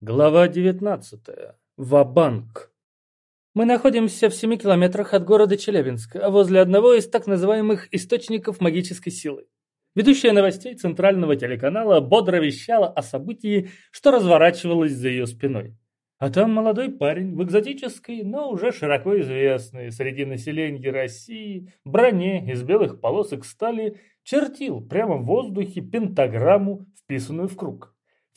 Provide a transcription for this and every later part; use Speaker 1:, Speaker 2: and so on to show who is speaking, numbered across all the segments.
Speaker 1: Глава 19. Ва-банк. Мы находимся в 7 километрах от города Челябинск, возле одного из так называемых источников магической силы. Ведущая новостей центрального телеканала бодро вещала о событии, что разворачивалось за ее спиной. А там молодой парень в экзотической, но уже широко известной среди населения России броне из белых полосок стали чертил прямо в воздухе пентаграмму, вписанную в круг.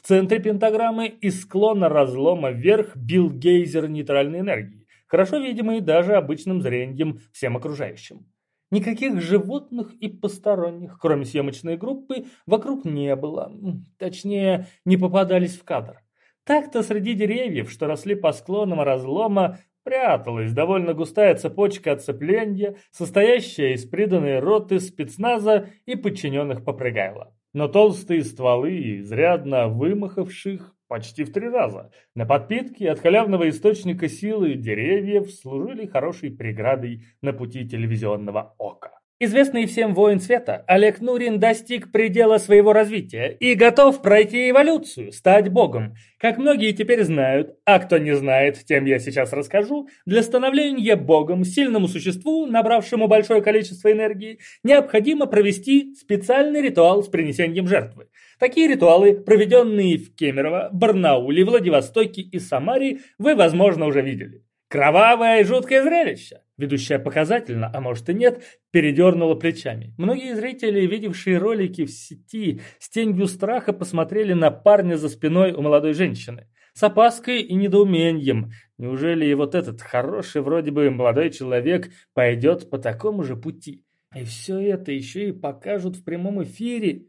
Speaker 1: Центре пентаграммы из склона разлома вверх бил гейзер нейтральной энергии, хорошо видимый даже обычным зрением всем окружающим. Никаких животных и посторонних, кроме съемочной группы, вокруг не было. Точнее, не попадались в кадр. Так-то среди деревьев, что росли по склонам разлома, пряталась довольно густая цепочка отцепления, состоящая из приданной роты спецназа и подчиненных попрыгайло но толстые стволы, изрядно вымахавших почти в три раза, на подпитке от халявного источника силы деревьев служили хорошей преградой на пути телевизионного ока. Известный всем воин света, Олег Нурин достиг предела своего развития и готов пройти эволюцию, стать богом. Как многие теперь знают, а кто не знает, тем я сейчас расскажу, для становления богом, сильному существу, набравшему большое количество энергии, необходимо провести специальный ритуал с принесением жертвы. Такие ритуалы, проведенные в Кемерово, Барнауле, Владивостоке и Самаре, вы, возможно, уже видели. Кровавое и жуткое зрелище. Ведущая показательно, а может и нет, передернула плечами. Многие зрители, видевшие ролики в сети, с тенью страха посмотрели на парня за спиной у молодой женщины. С опаской и недоумением. Неужели и вот этот хороший вроде бы молодой человек пойдет по такому же пути? И все это еще и покажут в прямом эфире.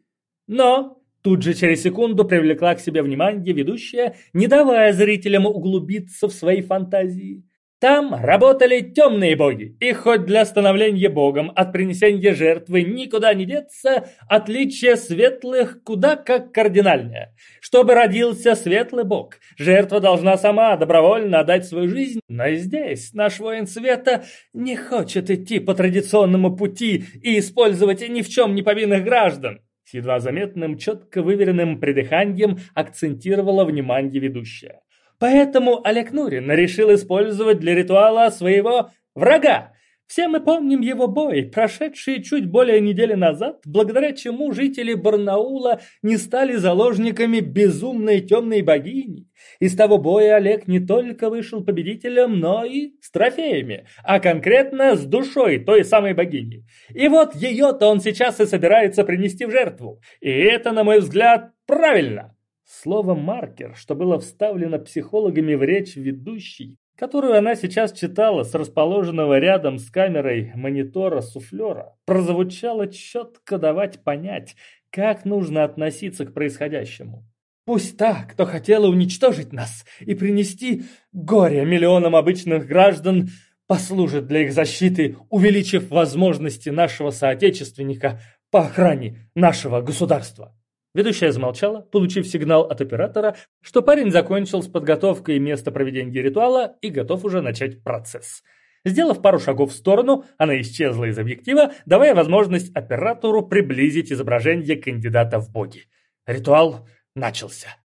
Speaker 1: Но Тут же через секунду привлекла к себе внимание ведущая, не давая зрителям углубиться в свои фантазии. Там работали темные боги, и хоть для становления богом от принесения жертвы никуда не деться, отличие светлых куда как кардинальное. Чтобы родился светлый бог, жертва должна сама добровольно отдать свою жизнь, но здесь наш воин света не хочет идти по традиционному пути и использовать ни в чем не повинных граждан. С едва заметным, четко выверенным придыханием акцентировала внимание ведущая. Поэтому Олег Нурин решил использовать для ритуала своего врага. Все мы помним его бой, прошедший чуть более недели назад, благодаря чему жители Барнаула не стали заложниками безумной темной богини. Из того боя Олег не только вышел победителем, но и с трофеями, а конкретно с душой той самой богини. И вот ее-то он сейчас и собирается принести в жертву. И это, на мой взгляд, правильно. Слово «маркер», что было вставлено психологами в речь ведущей, которую она сейчас читала с расположенного рядом с камерой монитора суфлера, прозвучало четко давать понять, как нужно относиться к происходящему. Пусть та, кто хотела уничтожить нас и принести горе миллионам обычных граждан, послужит для их защиты, увеличив возможности нашего соотечественника по охране нашего государства. Ведущая замолчала, получив сигнал от оператора, что парень закончил с подготовкой места проведения ритуала и готов уже начать процесс. Сделав пару шагов в сторону, она исчезла из объектива, давая возможность оператору приблизить изображение кандидата в боги. Ритуал начался.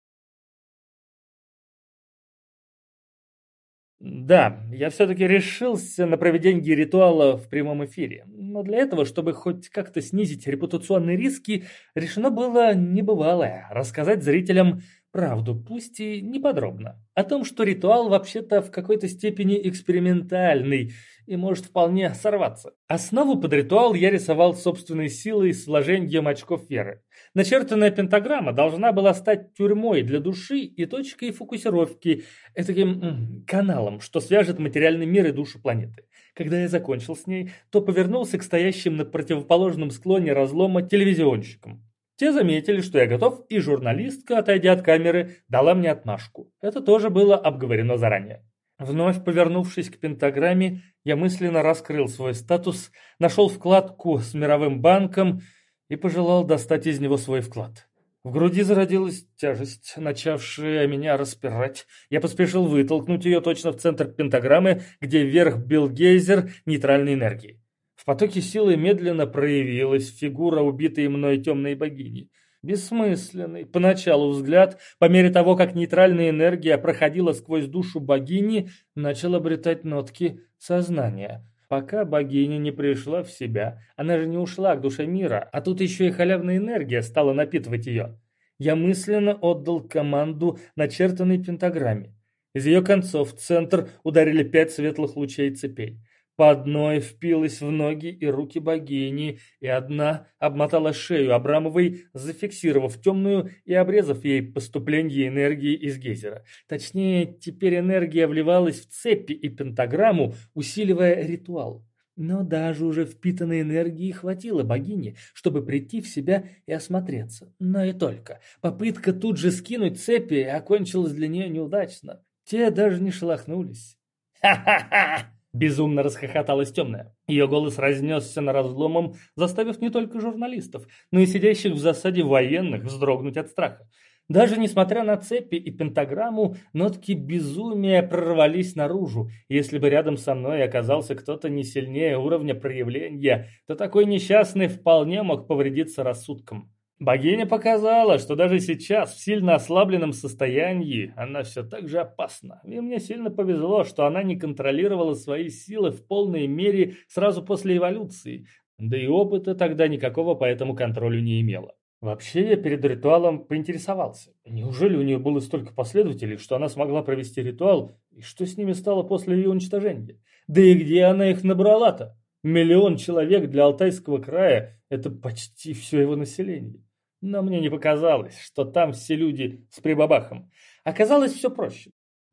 Speaker 1: Да, я все-таки решился на проведение ритуала в прямом эфире. Но для этого, чтобы хоть как-то снизить репутационные риски, решено было небывалое – рассказать зрителям правду, пусть и не подробно, о том, что ритуал вообще-то в какой-то степени экспериментальный и может вполне сорваться. Основу под ритуал я рисовал собственной силой с вложением очков веры. Начертанная пентаграмма должна была стать тюрьмой для души и точкой фокусировки, таким каналом, что свяжет материальный мир и душу планеты. Когда я закончил с ней, то повернулся к стоящим на противоположном склоне разлома телевизионщикам. Те заметили, что я готов, и журналистка, отойдя от камеры, дала мне отмашку. Это тоже было обговорено заранее. Вновь повернувшись к пентаграмме, я мысленно раскрыл свой статус, нашел вкладку с мировым банком и пожелал достать из него свой вклад. В груди зародилась тяжесть, начавшая меня распирать. Я поспешил вытолкнуть ее точно в центр пентаграммы, где вверх бил гейзер нейтральной энергии. В потоке силы медленно проявилась фигура убитой мной темной богини. Бессмысленный, поначалу взгляд, по мере того, как нейтральная энергия проходила сквозь душу богини, начал обретать нотки сознания. Пока богиня не пришла в себя, она же не ушла к душе мира, а тут еще и халявная энергия стала напитывать ее. Я мысленно отдал команду начертанной пентаграмме. Из ее концов в центр ударили пять светлых лучей цепей. По одной впилась в ноги и руки богини, и одна обмотала шею Абрамовой, зафиксировав темную и обрезав ей поступление энергии из гейзера. Точнее, теперь энергия вливалась в цепи и пентаграмму, усиливая ритуал. Но даже уже впитанной энергии хватило богине, чтобы прийти в себя и осмотреться. Но и только. Попытка тут же скинуть цепи окончилась для нее неудачно. Те даже не шелохнулись. «Ха-ха-ха!» Безумно расхохоталась темная. Ее голос разнесся на разломом, заставив не только журналистов, но и сидящих в засаде военных вздрогнуть от страха. Даже несмотря на цепи и пентаграмму, нотки безумия прорвались наружу. Если бы рядом со мной оказался кто-то не сильнее уровня проявления, то такой несчастный вполне мог повредиться рассудком. Богиня показала, что даже сейчас, в сильно ослабленном состоянии, она все так же опасна. И мне сильно повезло, что она не контролировала свои силы в полной мере сразу после эволюции. Да и опыта тогда никакого по этому контролю не имела. Вообще я перед ритуалом поинтересовался. Неужели у нее было столько последователей, что она смогла провести ритуал, и что с ними стало после ее уничтожения? Да и где она их набрала-то? Миллион человек для Алтайского края – это почти все его население. Но мне не показалось, что там все люди с прибабахом. Оказалось все проще.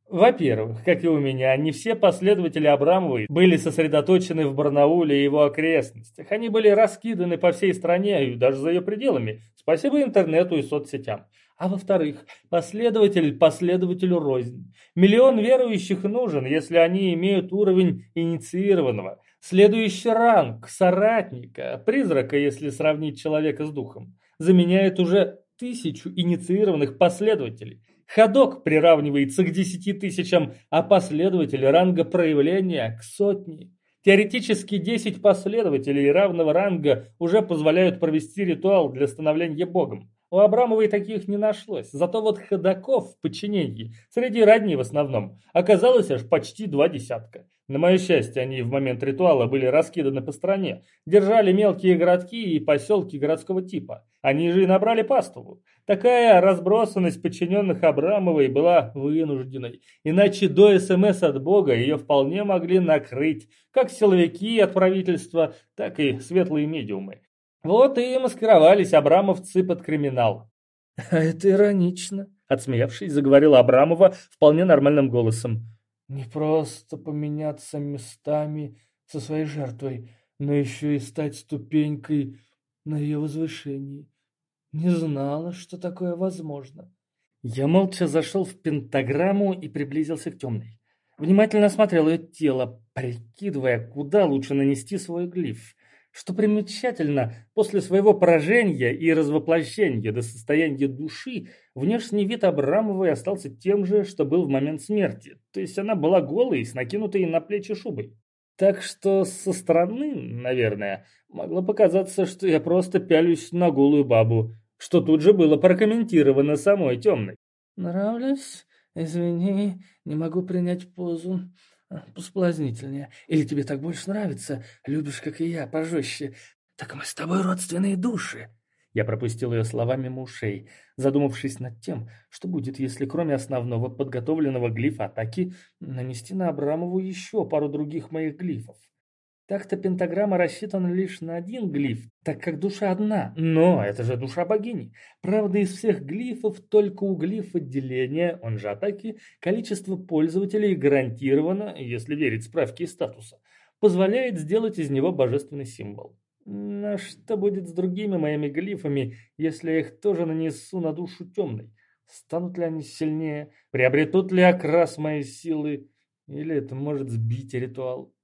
Speaker 1: Во-первых, как и у меня, не все последователи Абрамовой были сосредоточены в Барнауле и его окрестностях. Они были раскиданы по всей стране и даже за ее пределами. Спасибо интернету и соцсетям. А во-вторых, последователь последователю рознь. Миллион верующих нужен, если они имеют уровень инициированного. Следующий ранг – соратника, призрака, если сравнить человека с духом заменяет уже тысячу инициированных последователей. Ходок приравнивается к десяти тысячам, а последователи ранга проявления к сотне. Теоретически 10 последователей равного ранга уже позволяют провести ритуал для становления богом. У Абрамовой таких не нашлось, зато вот ходаков в подчинении, среди родней в основном, оказалось аж почти два десятка. На мое счастье, они в момент ритуала были раскиданы по стране, держали мелкие городки и поселки городского типа. Они же и набрали пастову. Такая разбросанность подчиненных Абрамовой была вынужденной, иначе до СМС от Бога ее вполне могли накрыть, как силовики от правительства, так и светлые медиумы. Вот и маскировались абрамовцы под криминал.
Speaker 2: «А это иронично», — отсмеявшись, заговорила Абрамова вполне нормальным голосом. Не просто поменяться местами со своей жертвой, но еще и стать ступенькой на ее возвышении. Не знала, что такое возможно.
Speaker 1: Я молча зашел в пентаграмму и приблизился к темной. Внимательно осмотрел ее тело, прикидывая, куда лучше нанести свой глиф. Что примечательно, после своего поражения и развоплощения до состояния души, внешний вид Абрамовой остался тем же, что был в момент смерти. То есть она была голой, с накинутой на плечи шубой. Так что со стороны, наверное, могло показаться, что я просто пялюсь на голую бабу, что тут же было прокомментировано самой темной.
Speaker 2: «Нравлюсь? Извини, не могу принять позу. Посплазнительнее. Или тебе так больше нравится? Любишь, как и я, пожестче. Так мы с тобой родственные души.
Speaker 1: Я пропустил ее словами мимо ушей, задумавшись над тем, что будет, если кроме основного подготовленного глифа атаки нанести на Абрамову еще пару других моих глифов. Так-то пентаграмма рассчитана лишь на один глиф, так как душа одна. Но это же душа богини. Правда, из всех глифов только у глифа деления, он же атаки, количество пользователей гарантировано, если верить справке из статуса, позволяет сделать из него божественный символ. Но что будет с другими моими глифами, если я их тоже нанесу на душу темной? Станут ли они сильнее? Приобретут ли окрас моей силы? Или это может сбить ритуал?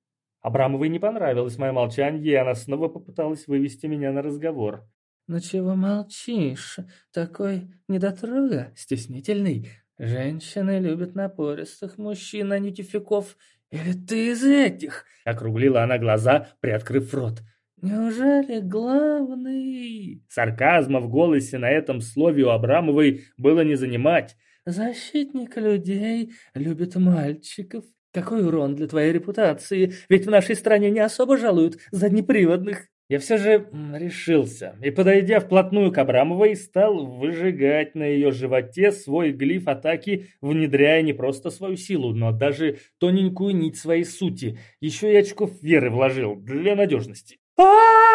Speaker 1: Абрамовой не понравилось мое молчание, и она снова попыталась вывести меня на разговор.
Speaker 2: «Ну чего молчишь? Такой недотрога, стеснительный. Женщины любят напористых мужчин, а не тюфяков. Или ты из этих?»
Speaker 1: Округлила она глаза, приоткрыв рот. Неужели главный?
Speaker 2: Сарказма в голосе на этом слове у Абрамовой было не занимать.
Speaker 1: Защитник людей любит мальчиков. Какой урон для твоей репутации, ведь в нашей стране не особо жалуют заднеприводных.
Speaker 2: Я все же решился и, подойдя вплотную к Абрамовой, стал выжигать на ее животе свой глиф атаки, внедряя не просто свою силу, но даже тоненькую нить своей сути. Еще и очков веры вложил для надежности. а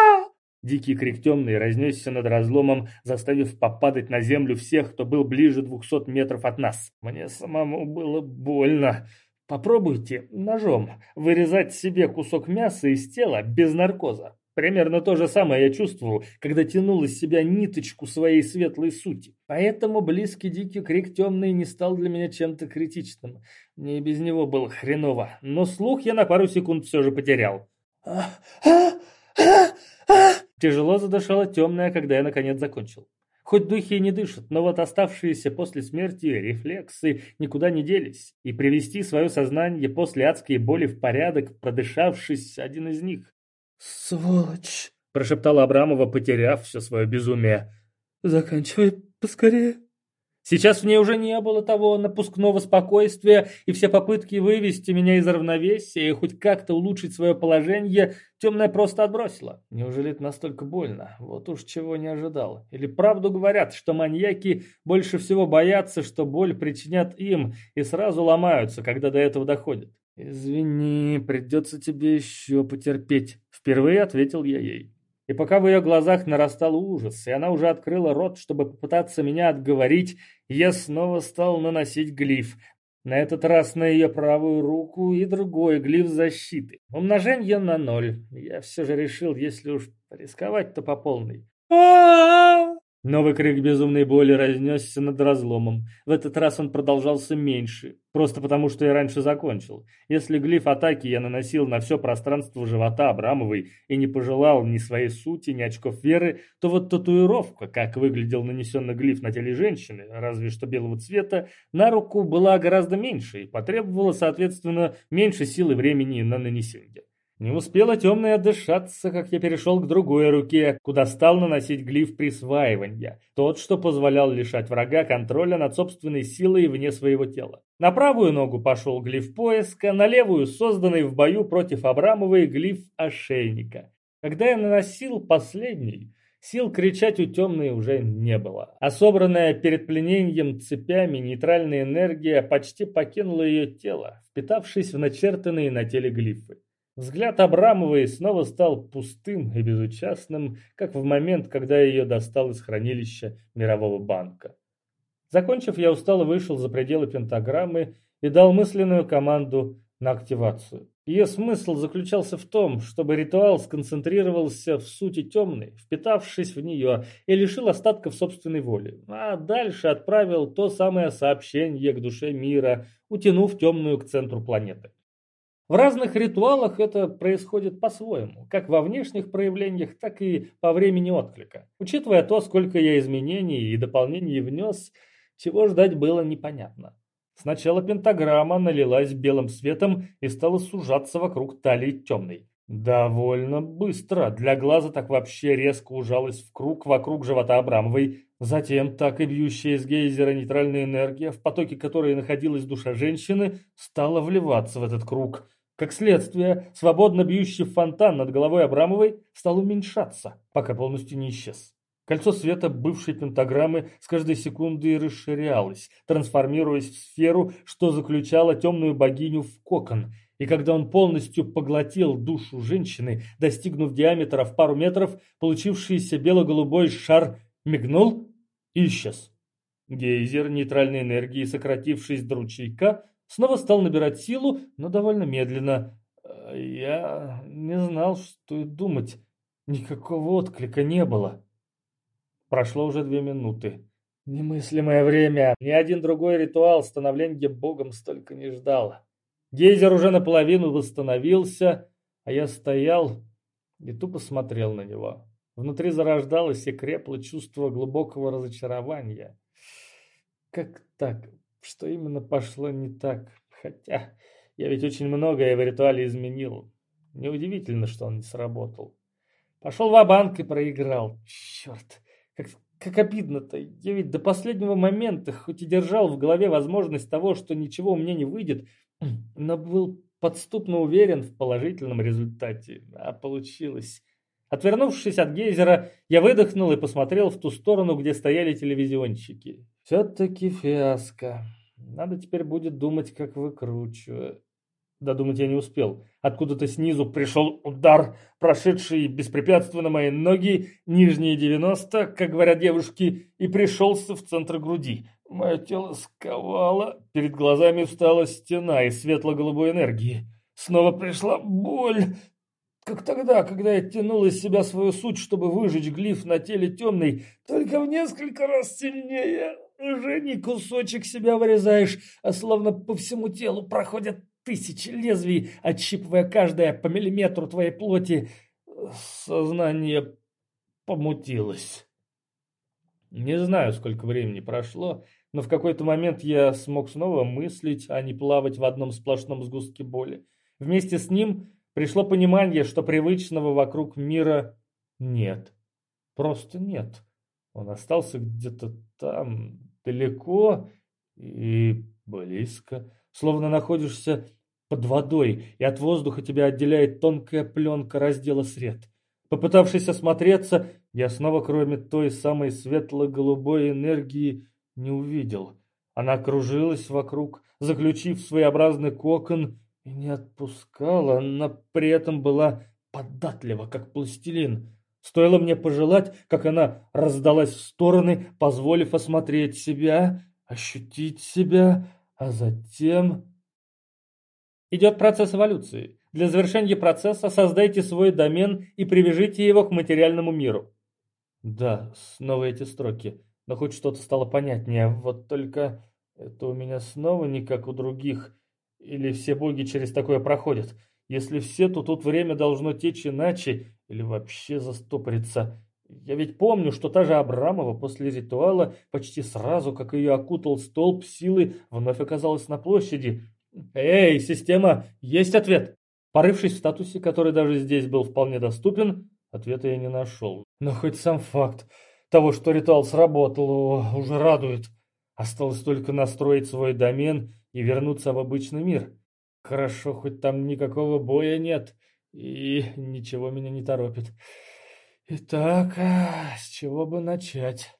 Speaker 2: Дикий крик темный разнесся над разломом, заставив попадать на землю всех, кто был ближе двухсот метров от нас. Мне самому было больно. Попробуйте ножом вырезать себе кусок мяса из тела без наркоза. Примерно то же самое я чувствовал, когда тянул из себя ниточку своей светлой сути. Поэтому близкий дикий крик темный не стал для меня чем-то критичным. Мне и без него было хреново, но слух я на пару секунд все же потерял. Тяжело задышала темная, когда я наконец закончил. Хоть духи и не дышат, но вот оставшиеся после смерти рефлексы никуда не делись, и привести свое сознание после адской боли в порядок, продышавшись, один из них.
Speaker 1: «Сволочь!»
Speaker 2: – прошептала Абрамова, потеряв все свое безумие.
Speaker 1: «Заканчивай поскорее!»
Speaker 2: Сейчас в ней уже не было того напускного спокойствия, и все попытки вывести меня из равновесия и хоть как-то улучшить свое положение темная просто отбросила. Неужели это настолько больно? Вот уж чего не ожидал. Или правду говорят, что маньяки больше всего боятся, что боль причинят им, и сразу ломаются, когда до этого доходит. «Извини, придется тебе еще потерпеть», — впервые ответил я ей. И пока в ее глазах нарастал ужас, и она уже открыла рот, чтобы попытаться меня отговорить, я снова стал наносить глиф. На этот раз на ее правую руку и другой глиф защиты. Умножение на ноль. Я все же решил, если уж рисковать, то по полной. Новый крик безумной боли разнесся над разломом. В этот раз он продолжался меньше, просто потому что я раньше закончил. Если глиф атаки я наносил на все пространство живота Абрамовой и не пожелал ни своей сути, ни очков веры, то вот татуировка, как выглядел нанесенный глиф на теле женщины, разве что белого цвета, на руку была гораздо меньше и потребовала, соответственно, меньше силы времени на нанесение. Не успела темная отдышаться, как я перешел к другой руке, куда стал наносить глиф присваивания, тот, что позволял лишать врага контроля над собственной силой вне своего тела. На правую ногу пошел глиф поиска, на левую созданный в бою против Абрамовой глиф ошейника. Когда я наносил последний, сил кричать у темной уже не было, а собранная перед пленением цепями нейтральная энергия почти покинула ее тело, впитавшись в начертанные на теле глифы. Взгляд Абрамовой снова стал пустым и безучастным, как в момент, когда ее достал из хранилища Мирового банка. Закончив, я устало вышел за пределы пентаграммы и дал мысленную команду на активацию. Ее смысл заключался в том, чтобы ритуал сконцентрировался в сути темной, впитавшись в нее, и лишил остатков собственной воли, а дальше отправил то самое сообщение к душе мира, утянув темную к центру планеты. В разных ритуалах это происходит по-своему, как во внешних проявлениях, так и по времени отклика. Учитывая то, сколько я изменений и дополнений внес, чего ждать было непонятно. Сначала пентаграмма налилась белым светом и стала сужаться вокруг талии темной. Довольно быстро, для глаза так вообще резко ужалась в круг вокруг живота Абрамовой. Затем так и бьющая из гейзера нейтральная энергия, в потоке которой находилась душа женщины, стала вливаться в этот круг – как следствие, свободно бьющий фонтан над головой Абрамовой стал уменьшаться, пока полностью не исчез. Кольцо света бывшей пентаграммы с каждой секундой расширялось, трансформируясь в сферу, что заключало темную богиню в кокон. И когда он полностью поглотил душу женщины, достигнув диаметра в пару метров, получившийся бело-голубой шар мигнул и исчез. Гейзер нейтральной энергии, сократившись до ручейка, Снова стал набирать силу, но довольно медленно. Э, я не знал, что и думать. Никакого отклика не было. Прошло уже две минуты. Немыслимое время. Ни один другой ритуал становления богом столько не ждал. Гейзер уже наполовину восстановился, а я стоял и тупо смотрел на него. Внутри зарождалось и крепло чувство глубокого разочарования. Как так? что именно пошло не так. Хотя я ведь очень многое в ритуале изменил. Неудивительно, что он не сработал. Пошел в банк и проиграл. Черт, как, как обидно-то. Я ведь до последнего момента, хоть и держал в голове возможность того, что ничего у меня не выйдет, но был подступно уверен в положительном результате. А получилось. Отвернувшись от гейзера, я выдохнул и посмотрел в ту сторону, где стояли телевизионщики. Все-таки фиаско. Надо теперь будет думать, как выкручиваю. Додумать я не успел. Откуда-то снизу пришел удар, прошедший беспрепятственно мои ноги, нижние 90, как говорят девушки, и пришелся в центр груди. Мое тело сковало, перед глазами встала стена из светло-голубой энергии. Снова пришла боль, как тогда, когда я тянул из себя свою суть, чтобы выжечь глиф на теле темной, только в несколько раз сильнее. Уже не кусочек себя вырезаешь, а словно по всему телу проходят тысячи лезвий, отщипывая каждое по миллиметру твоей плоти. Сознание помутилось. Не знаю, сколько времени прошло, но в какой-то момент я смог снова мыслить, а не плавать в одном сплошном сгустке боли. Вместе с ним пришло понимание, что привычного вокруг мира нет. Просто нет. Он остался где-то там, далеко и близко словно находишься под водой, и от воздуха тебя отделяет тонкая пленка раздела сред. Попытавшись осмотреться, я снова, кроме той самой светло-голубой энергии, не увидел. Она кружилась вокруг, заключив своеобразный кокон, и не отпускала, она при этом была податлива, как пластилин. Стоило мне пожелать, как она раздалась в стороны, позволив осмотреть себя, ощутить себя, а затем... Идет процесс эволюции. Для завершения процесса создайте свой домен и привяжите его к материальному миру. Да, снова эти строки. Но хоть что-то стало понятнее. Вот только это у меня снова не как у других. Или все боги через такое проходят. Если все, то тут время должно течь иначе или вообще застопориться. Я ведь помню, что та же Абрамова после ритуала почти сразу, как ее окутал столб силы, вновь оказалась на площади. «Эй, система, есть ответ!» Порывшись в статусе, который даже здесь был вполне доступен, ответа я не нашел. Но хоть сам факт того, что ритуал сработал, уже радует. Осталось только настроить свой домен и вернуться в обычный мир. Хорошо, хоть там никакого боя нет, и ничего меня не торопит. Итак, а с чего бы начать?